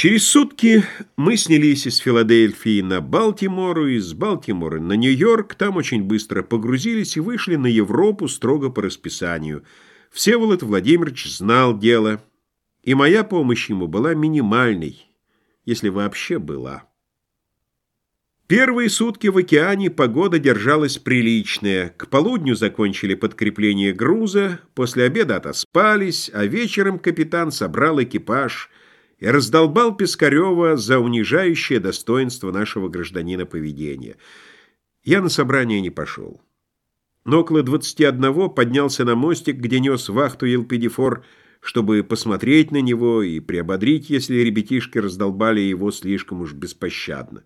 Через сутки мы снялись из Филадельфии на Балтимору, из Балтимора на Нью-Йорк, там очень быстро погрузились и вышли на Европу строго по расписанию. Всеволод Владимирович знал дело, и моя помощь ему была минимальной, если вообще была. Первые сутки в океане погода держалась приличная. К полудню закончили подкрепление груза, после обеда отоспались, а вечером капитан собрал экипаж – и раздолбал Пискарева за унижающее достоинство нашего гражданина поведения. Я на собрание не пошел. Но около двадцати одного поднялся на мостик, где нес вахту Елпидифор, чтобы посмотреть на него и приободрить, если ребятишки раздолбали его слишком уж беспощадно.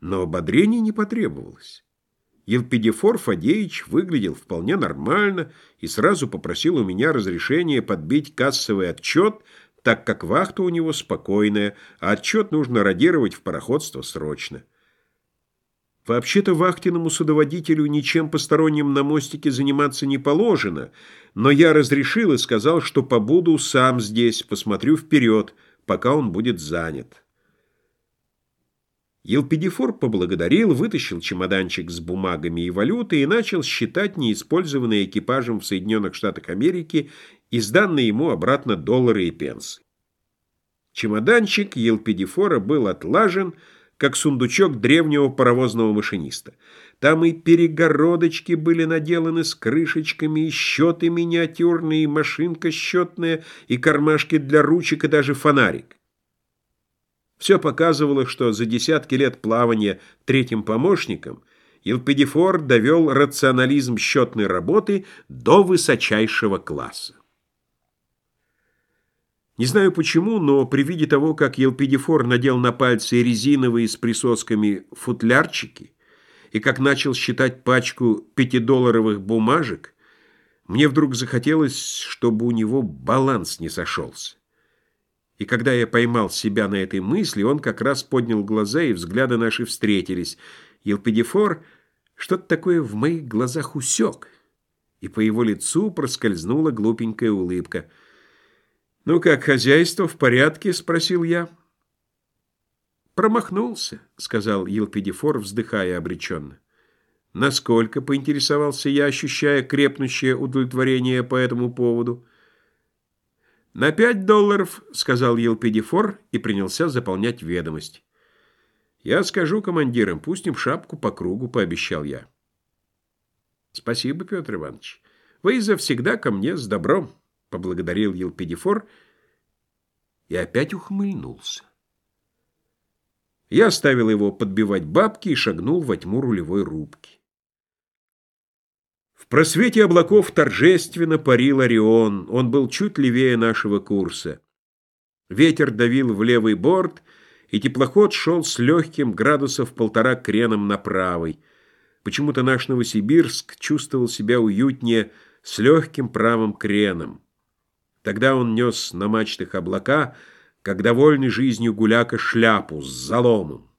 Но ободрения не потребовалось. Елпидифор Фадеевич выглядел вполне нормально и сразу попросил у меня разрешения подбить кассовый отчет — так как вахта у него спокойная, а отчет нужно радировать в пароходство срочно. Вообще-то вахтенному судоводителю ничем посторонним на мостике заниматься не положено, но я разрешил и сказал, что побуду сам здесь, посмотрю вперед, пока он будет занят. Елпидифор поблагодарил, вытащил чемоданчик с бумагами и валютой и начал считать неиспользованные экипажем в Соединенных Штатах Америки и сданные ему обратно доллары и пенсы. Чемоданчик Елпидифора был отлажен, как сундучок древнего паровозного машиниста. Там и перегородочки были наделаны с крышечками, и счеты миниатюрные, и машинка счетная, и кармашки для ручек, и даже фонарик. Все показывало, что за десятки лет плавания третьим помощником Елпидифор довел рационализм счетной работы до высочайшего класса. Не знаю почему, но при виде того, как Елпидифор надел на пальцы резиновые с присосками футлярчики и как начал считать пачку пятидолларовых бумажек, мне вдруг захотелось, чтобы у него баланс не сошелся. И когда я поймал себя на этой мысли, он как раз поднял глаза, и взгляды наши встретились. Елпидифор что-то такое в моих глазах усек, и по его лицу проскользнула глупенькая улыбка. «Ну как, хозяйство в порядке?» — спросил я. «Промахнулся», — сказал Елпидифор, вздыхая обреченно. «Насколько?» — поинтересовался я, ощущая крепнущее удовлетворение по этому поводу. «На пять долларов», — сказал Елпидифор и принялся заполнять ведомость. «Я скажу командирам, пустим шапку по кругу», — пообещал я. «Спасибо, Петр Иванович. Вы завсегда ко мне с добром», — поблагодарил Елпидифор и опять ухмыльнулся. Я оставил его подбивать бабки и шагнул во тьму рулевой рубки. В просвете облаков торжественно парил Орион, он был чуть левее нашего курса. Ветер давил в левый борт, и теплоход шел с легким градусов полтора креном на правый. Почему-то наш Новосибирск чувствовал себя уютнее с легким правым креном. Тогда он нес на мачтах облака, как довольный жизнью гуляка шляпу с заломом.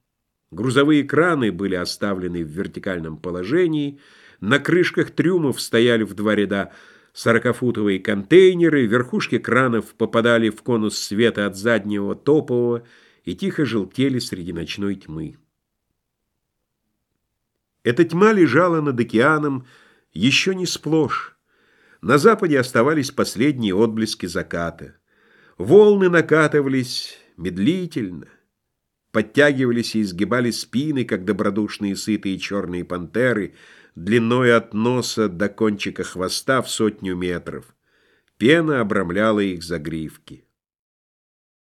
Грузовые краны были оставлены в вертикальном положении — на крышках трюмов стояли в два ряда сорокафутовые контейнеры, верхушки кранов попадали в конус света от заднего топового и тихо желтели среди ночной тьмы. Эта тьма лежала над океаном еще не сплошь. На западе оставались последние отблески заката. Волны накатывались медлительно, подтягивались и изгибали спины, как добродушные сытые черные пантеры — длиной от носа до кончика хвоста в сотню метров. Пена обрамляла их загривки.